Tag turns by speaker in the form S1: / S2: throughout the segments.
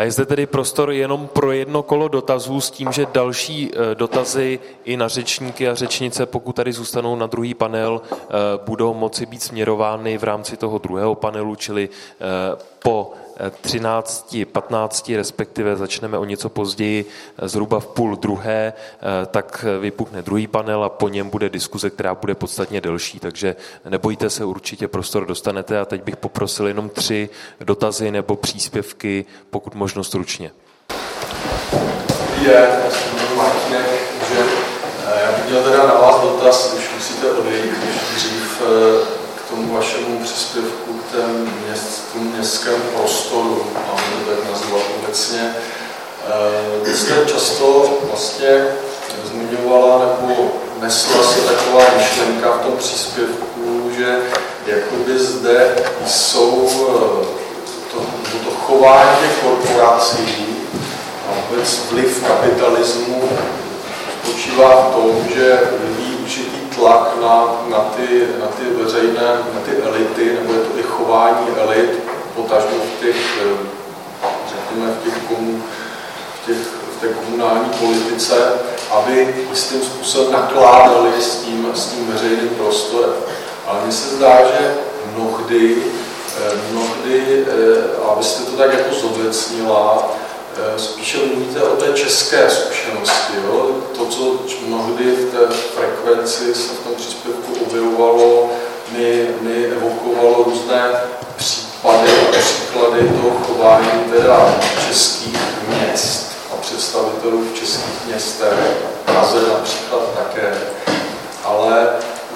S1: A je zde tedy prostor jenom pro jedno kolo dotazů s tím, že další eh, dotazy i na řečníky a řečnice, pokud tady zůstanou na druhý panel, eh, budou moci být směrovány v rámci toho druhého panelu, čili eh, po 13, 15, respektive začneme o něco později, zhruba v půl druhé, tak vypukne druhý panel a po něm bude diskuze, která bude podstatně delší. Takže nebojte se, určitě prostor dostanete a teď bych poprosil jenom tři dotazy nebo příspěvky, pokud možno stručně.
S2: Je, Martinek, že eh, já bych měl teda na vás dotaz, když musíte odejít, když dřív eh, tomu vašemu příspěvku k tém měst, městském prostoru, máme to tak nazvat obecně. Eh, vy jste často vlastně zmiňovala nebo nesla se taková myšlenka v tom příspěvku, že jakoby zde jsou eh, to, to chování těch korporací a vůbec vliv kapitalismu spočívá v tom, že vyvíjí určitý tlak na, na, ty, na ty veřejné, na ty elity, nebo je to i chování elit, potažmo v těch, eh, řekněme, v těch, komu, v těch v té komunální politice, aby jistým způsobem nakládali s tím, s tím veřejným prostorem. Ale mně se zdá, že mnohdy, eh, mnohdy, eh, abyste to tak jako zobecnila, spíše mluvíte o té české zkušenosti. Jo? To, co mnohdy v té frekvenci se v tom příspěvku objevovalo, mi, mi evokovalo různé případy a příklady toho chování teda českých měst a představitelů v českých městech, Praze například také, ale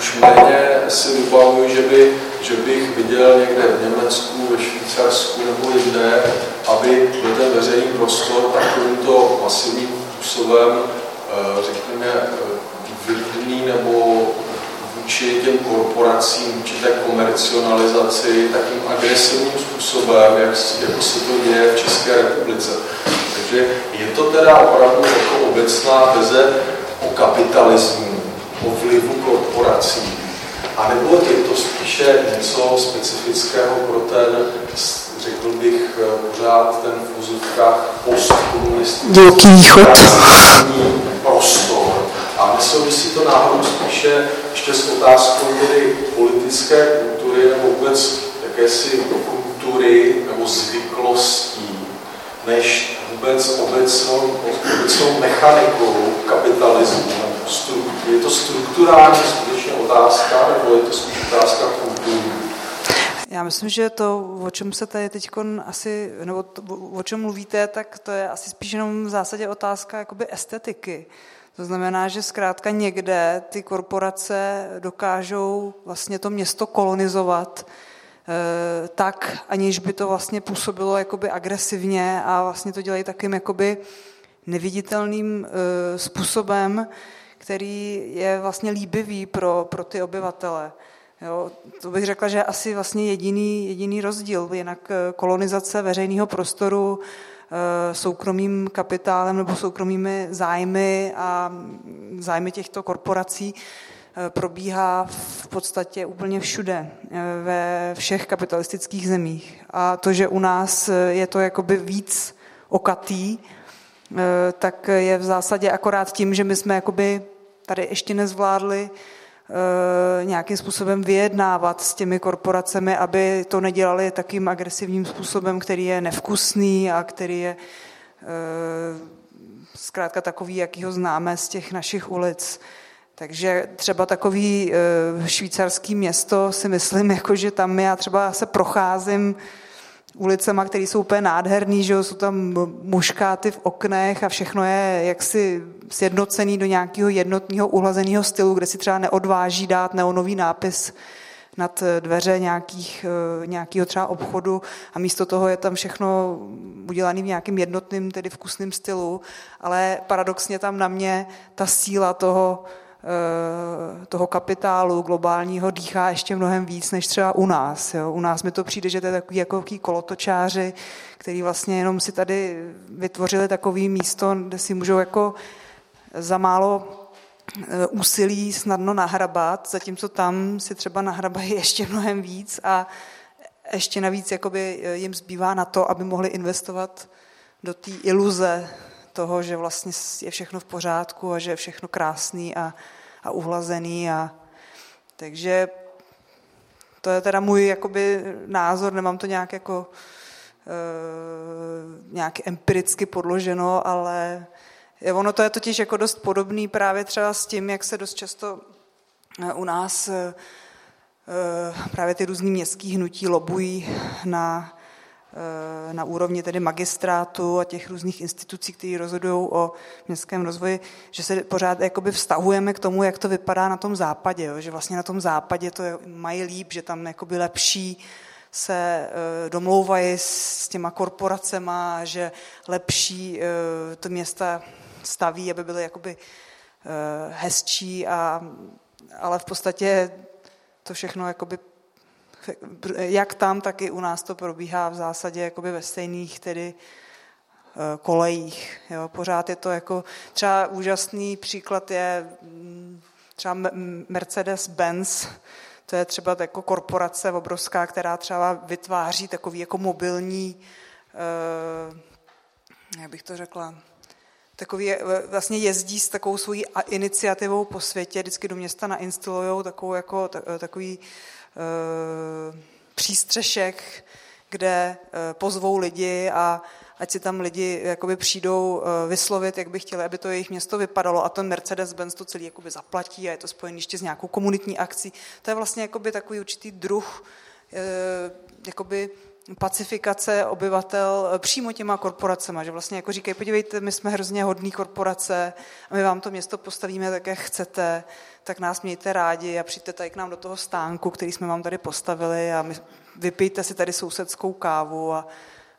S2: už méně si vybavuju, že, by, že bych viděl někde v Německu, ve Švýcarsku nebo jinde, aby byl ten veřejný prostor takovýmto masivním způsobem, eh, řekněme, eh, vlídný nebo vůči těm korporacím, vůči té komercionalizaci takým agresivním způsobem, jak, jako se to děje v České republice. Takže je to teda opravdu jako obecná teze o kapitalismu, o vlivu korporací, a nebo je to spíše něco specifického pro ten, řekl bych, pořád ten v úzovkách postkomunistický
S3: východ
S2: prostor. A nesouvisí to náhodou spíše ještě s otázkou tedy politické kultury nebo vůbec jakési kultury nebo zvyklostí, než vůbec obecnou, obecnou mechanikou kapitalismu. Je to strukturální skutečně otázka, nebo je to spíš otázka kultury?
S3: Já myslím, že to, o čem se tady teď asi, nebo to, o čem mluvíte, tak to je asi spíš jenom v zásadě otázka jakoby estetiky. To znamená, že zkrátka někde ty korporace dokážou vlastně to město kolonizovat, Eh, tak, aniž by to vlastně působilo jakoby agresivně a vlastně to dělají takým jakoby neviditelným eh, způsobem, který je vlastně líbivý pro, pro ty obyvatele. Jo, to bych řekla, že je asi vlastně jediný, jediný rozdíl. Jinak eh, kolonizace veřejného prostoru soukromým kapitálem nebo soukromými zájmy a zájmy těchto korporací Eh, probíhá v podstatě úplně všude, eh, ve všech kapitalistických zemích. A to, že u nás eh, je to jakoby víc okatý, tak je v zásadě akorát tím, že my jsme jakoby tady ještě nezvládli nějakým způsobem vyjednávat s těmi korporacemi, aby to nedělali takým agresivním způsobem, který je nevkusný a který je zkrátka takový, jaký ho známe z těch našich ulic. Takže třeba takový e, švýcarský město si myslím, jako že tam já třeba se procházím ulicema, které jsou úplně nádherný, že jsou tam muškáty v oknech a všechno je jaksi sjednocený do nějakého jednotného uhlazeného stylu, kde si třeba neodváží dát neonový nápis nad dveře nějakých, e, nějakého třeba obchodu a místo toho je tam všechno udělané v nějakém jednotným, tedy vkusným stylu, ale paradoxně tam na mě ta síla toho, Eh, toho kapitálu globálního dýchá ještě mnohem víc než třeba u nás. Jo. U nás mi to přijde, že to je takový jako kolotočáři, který vlastně jenom si tady vytvořili takový místo, kde si můžou jako za málo eh, úsilí snadno nahrabat, zatímco tam si třeba nahrabají ještě mnohem víc a ještě navíc jakoby eh, jim zbývá na to, aby mohli investovat do té iluze toho, že vlastně je všechno v pořádku a že je všechno krásný a, a uhlazený. A, takže to je teda můj jakoby, názor, nemám to nějak jako e, nějak empiricky podloženo, ale ono to je totiž jako dost podobný právě třeba s tím, jak se dost často eh, u nás e, právě ty různý městský hnutí lobují na na úrovni tedy magistrátu a těch různých institucí, které rozhodují o městském rozvoji, že se pořád jakoby vztahujeme k tomu, jak to vypadá na tom západě, jo? že vlastně na tom západě to mají líp, že tam jakoby lepší se eh, domlouvají s těma korporacema, že lepší eh, to města staví, aby byly jakoby hezčí, a, ale v podstatě to všechno jakoby jak tam, tak i u nás to probíhá v zásadě jakoby ve stejných tedy eh, kolejích. Jo. Pořád je to jako, třeba úžasný příklad je mm, třeba Mercedes-Benz, to je třeba jako korporace obrovská, která třeba vytváří takový jako mobilní, eh, jak bych to řekla, takový, eh, vlastně jezdí s takovou svojí iniciativou po světě, vždycky do města nainstalují takovou jako, takový Eh, přístřešek, kde eh, pozvou lidi a ať si tam lidi jakoby přijdou eh, vyslovit, jak by chtěli, aby to jejich město vypadalo a ten Mercedes-Benz to celý jakoby zaplatí a je to spojené ještě s nějakou komunitní akcí. To je vlastně jakoby takový určitý druh jakoby pacifikace obyvatel přímo těma korporacema, že vlastně jako říkají, podívejte, my jsme hrozně hodný korporace a my vám to město postavíme tak, jak chcete, tak nás mějte rádi a přijďte tady k nám do toho stánku, který jsme vám tady postavili a my, vypijte si tady sousedskou kávu a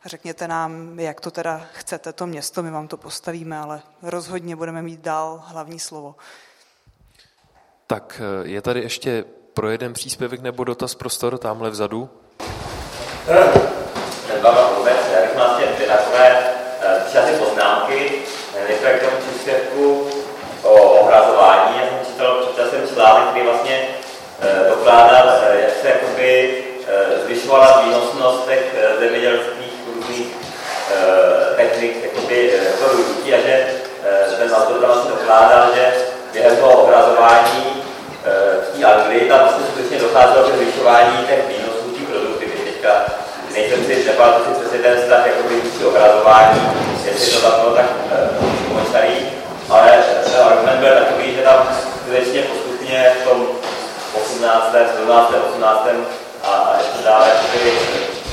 S3: řekněte nám, jak to teda chcete, to město, my vám to postavíme, ale rozhodně budeme mít dál hlavní slovo.
S1: Tak eh, je tady ještě pro jeden příspěvek nebo dotaz prostor tamhle vzadu?
S4: Baba vůbec, já bych měl dvě takové eh, tři poznámky, nejprve k tomu příspěvku o ohrazování. Já jsem čítal, čítal jsem článek, který vlastně eh, dokládal, eh, jak se jakoby zvyšovala výnosnost těch zemědělských různých technik jakoby pro lidí a že ten autor tam vlastně dokládal, že během toho ohrazování v té Anglii tam vlastně skutečně docházelo ke zvyšování těch výnosů. Teďka nejsem si, nepamatuji si přesně ten vztah jako ohrazování, jestli to tam bylo tak uh, starý, ale ten argument byl takový, že tam skutečně postupně v tom 18., 17., 18. a, a ještě dále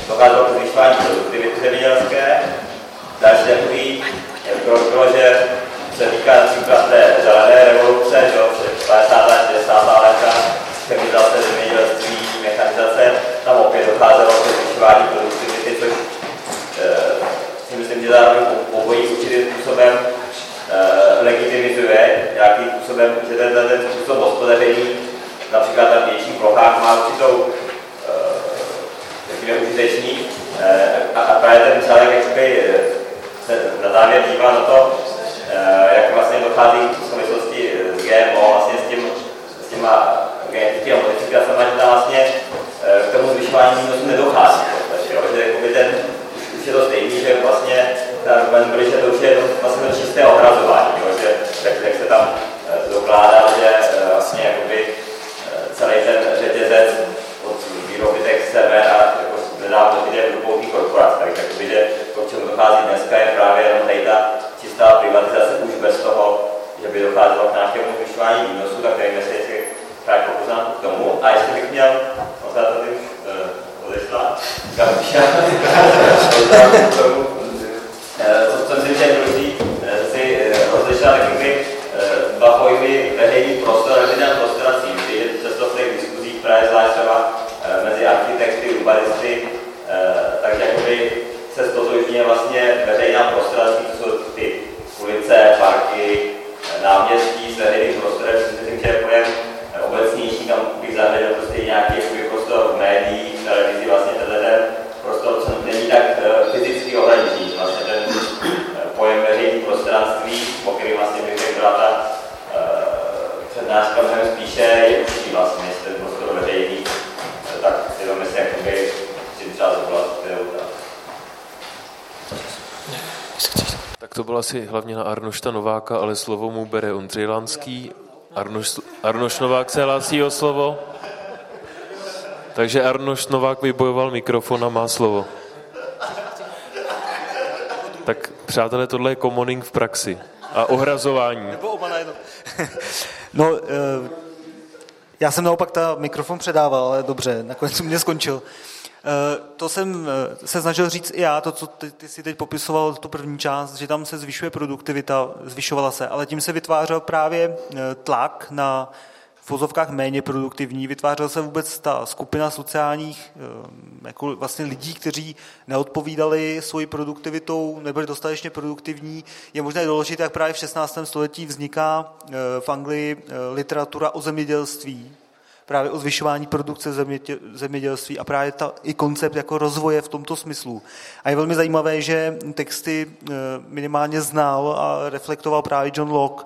S4: docházelo k zvyšování produktivity zemědělské. Další takový bylo, že se týká například té zelené revoluce, že 50. a 60. léta, chemizace zemědělství, mechanizace, tam opět docházelo k zvyšování produktivity, což uh, si myslím, že zároveň obojí určitým způsobem uh, legitimizuje, nějakým způsobem, že ten, ten způsob hospodaření. Například na větších plochách má určitou uh, užitečný uh, a, a právě ten článek jakoby, se na závěr dívá na to, jak vlastně dochází v souvislosti s GMO, vlastně s, tím, s těma genetickými modifikacemi, že tam vlastně k tomu zvyšování výnosu nedochází. Takže, jo, že jakoby ten, už je to stejný, že vlastně argument byl, že to už je vlastně to čisté obrazování, jo, že jak, jak se tam dokládá, že vlastně jakoby celý ten řetězec od výroby těch semen a jako nedávno vidět grupou těch korporací, tak jakoby, že to, k čemu dochází dneska, je právě jenom tady ta čistá privatizace už bez toho, že by docházelo k nějakému zvyšování výnosu, tak nevím, jestli krátkou poznámku k tomu. A jestli bych měl, možná tady už uh, odešla, Gabuša, k tomu, co chtěl důležitý, si rozlišila prostor a cíl, je často v těch diskuzích právě zvlášť třeba mezi architekty, urbanisty, takže jakoby se stotožňuje vlastně veřejná prostora, to jsou ty ulice, parky, náměstí s veřejným prostorem, myslím, že je pojem obecnější, tam bych zahrnul prostě nějaký jakoby, prostor v médiích, v televizi, vlastně tenhle ten prostor, co není tak uh, fyzicky ohraničený. Vlastně ten uh, pojem veřejný prostranství, po kterým vlastně bych řekl, byla ta přednáška mnohem spíše je určitý vlastně, jestli ten prostor veřejný, uh, tak jenom jestli jakoby si třeba zoblast, kterou ta.
S1: Tak to bylo asi hlavně na Arnošta Nováka, ale slovo mu bere Ondřej Lanský. Arnoš, Arnoš Novák se hlásí o slovo. Takže Arnoš Novák vybojoval mikrofon a má slovo. Tak přátelé, tohle je commoning v praxi. A ohrazování.
S5: Nebo oba no, eh, já jsem naopak ta mikrofon předával, ale dobře, nakonec mě skončil. Eh, to jsem eh, se snažil říct i já, to, co ty, ty si teď popisoval, tu první část, že tam se zvyšuje produktivita, zvyšovala se, ale tím se vytvářel právě tlak na v vozovkách méně produktivní, vytvářela se vůbec ta skupina sociálních eh, jako vlastně lidí, kteří neodpovídali svojí produktivitou, nebyli dostatečně produktivní. Je možné doložit, jak právě v 16. století vzniká eh, v Anglii eh, literatura o zemědělství, právě o zvyšování produkce zemědělství a právě ta, i koncept jako rozvoje v tomto smyslu. A je velmi zajímavé, že texty minimálně znal a reflektoval právě John Locke,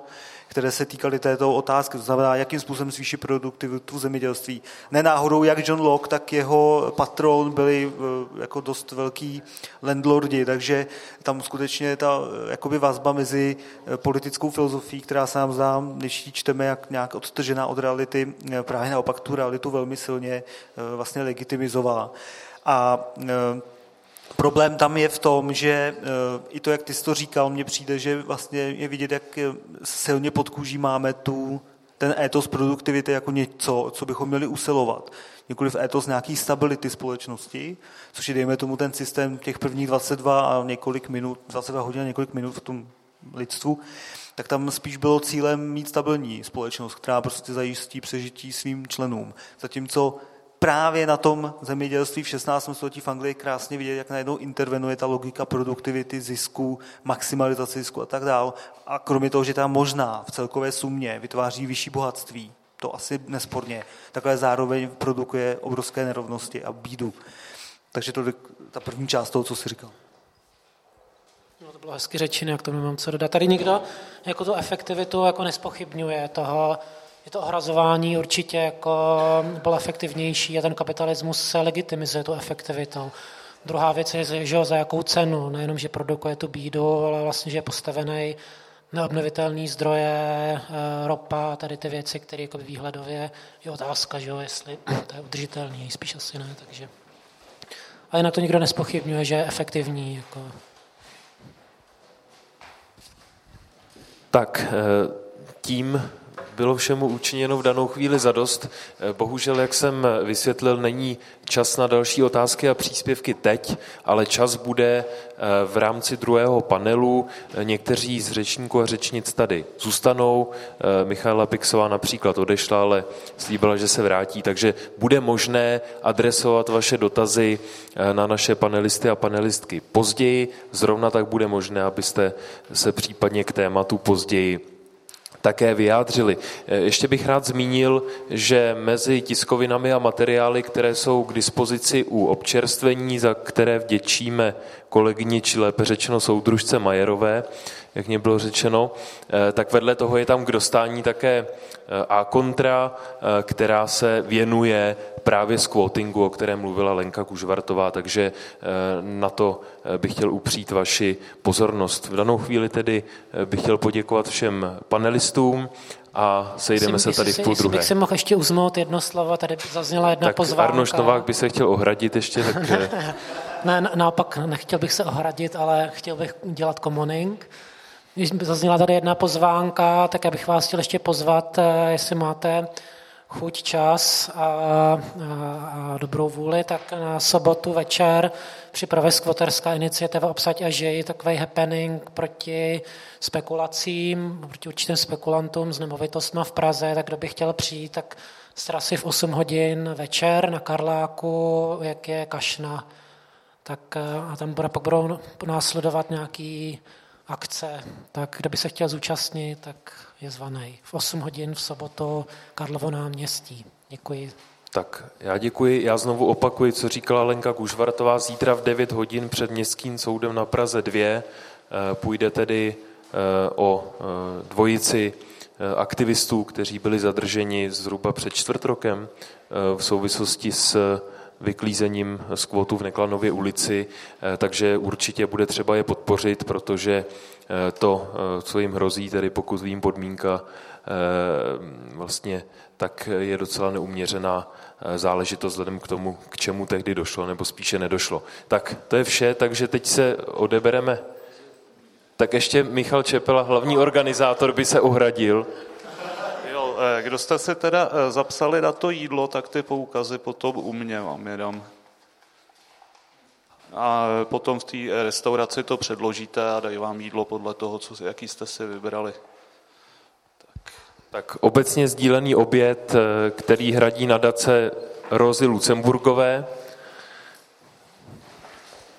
S5: které se týkaly této otázky, to znamená, jakým způsobem zvýšit produktivitu zemědělství. Nenáhodou, jak John Locke, tak jeho patron byli eh, jako dost velký landlordi, takže tam skutečně ta eh, jakoby vazba mezi eh, politickou filozofií, která se nám zdá, ji čteme jak nějak odtržená od reality, právě naopak tu realitu velmi silně vlastně legitimizovala. A Problém tam je v tom, že eh, i to, jak ty jsi to říkal, mně přijde, že vlastně je vidět, jak silně pod kůží máme tu, ten étos produktivity jako něco, co bychom měli usilovat. Nikoliv étos nějaký stability společnosti, což je, dejme tomu, ten systém těch prvních 22 a několik minut, 22 hodin a několik minut v tom lidstvu, tak tam spíš bylo cílem mít stabilní společnost, která prostě zajistí přežití svým členům. Zatímco právě na tom zemědělství v 16. století v Anglii krásně vidět, jak najednou intervenuje ta logika produktivity, zisku, maximalizace zisku a tak dále. A kromě toho, že tam možná v celkové sumě vytváří vyšší bohatství, to asi nesporně, takhle zároveň produkuje obrovské nerovnosti a bídu. Takže to je ta první část toho, co jsi říkal.
S6: No, to bylo hezky řečeno, jak to nemám co dodat. Tady nikdo jako tu efektivitu jako nespochybňuje toho, je to ohrazování určitě jako bylo efektivnější a ten kapitalismus se legitimizuje tu efektivitou. Druhá věc je, že za jakou cenu, nejenom, že produkuje tu bídu, ale vlastně, že je postavený na obnovitelné zdroje, eh, ropa, tady ty věci, které jako výhledově je otázka, že jo, jestli to je udržitelný, spíš asi ne, takže. A jinak to nikdo nespochybňuje, že je efektivní. Jako.
S1: Tak eh, tím bylo všemu učiněno v danou chvíli zadost. Eh, bohužel, jak jsem vysvětlil, není čas na další otázky a příspěvky teď, ale čas bude eh, v rámci druhého panelu. Eh, někteří z řečníků a řečnic tady zůstanou. Michaela Pixová například odešla, ale slíbila, že se vrátí, takže bude možné adresovat vaše dotazy na naše panelisty a panelistky později. Zrovna tak bude možné, abyste se případně k tématu později také vyjádřili. Eh, ještě bych rád zmínil, že mezi tiskovinami a materiály, které jsou k dispozici u občerstvení, za které vděčíme kolegyni, či lépe řečeno soudružce Majerové, jak mě bylo řečeno, eh, tak vedle toho je tam k dostání také eh, a kontra, která se věnuje právě squattingu, o kterém mluvila Lenka Kužvartová, takže na to bych chtěl upřít vaši pozornost. V danou chvíli tedy bych chtěl poděkovat všem panelistům a sejdeme se tady v půl druhé.
S6: Bych si mohl ještě uzmout jedno slovo, tady zazněla jedna
S1: tak
S6: pozvánka.
S1: Arnoš Novák by se chtěl ohradit ještě. Tak...
S6: ne, naopak nechtěl bych se ohradit, ale chtěl bych dělat commoning. Když zazněla tady jedna pozvánka, tak já bych vás chtěl ještě pozvat, eh, jestli máte chuť, čas a, a, a dobrou vůli, tak na sobotu večer připravuje skvoterská iniciativa Obsať a žij, takový happening proti spekulacím, proti určitým spekulantům s nemovitostmi v Praze, tak kdo by chtěl přijít, tak z v 8 hodin večer na Karláku, jak je Kašna, tak a tam bude, pak budou následovat nějaký akce, tak kdo by se chtěl zúčastnit, tak je zvaný. V 8 hodin v sobotu Karlovo náměstí. Děkuji.
S1: Tak, já děkuji. Já znovu opakuji, co říkala Lenka Kužvartová. Zítra v 9 hodin před Městským soudem na Praze 2 eh, půjde tedy eh, o eh, dvojici aktivistů, kteří byli zadrženi zhruba před čtvrt rokem v souvislosti s vyklízením skvotu v Neklanově ulici, takže určitě bude třeba je podpořit, protože to, co jim hrozí, tedy pokud vím podmínka, vlastně tak je docela neuměřená záležitost vzhledem k tomu, k čemu tehdy došlo, nebo spíše nedošlo. Tak to je vše, takže teď se odebereme. Tak ještě Michal Čepela, hlavní organizátor, by se uhradil.
S7: Eh, kdo jste si teda eh, zapsali na to jídlo, tak ty poukazy potom u mě vám je dám. A potom v té restauraci to předložíte a dají vám jídlo podle toho, co, jaký jste si vybrali.
S1: Tak. tak obecně sdílený oběd, eh, který hradí nadace Rozy Lucemburgové,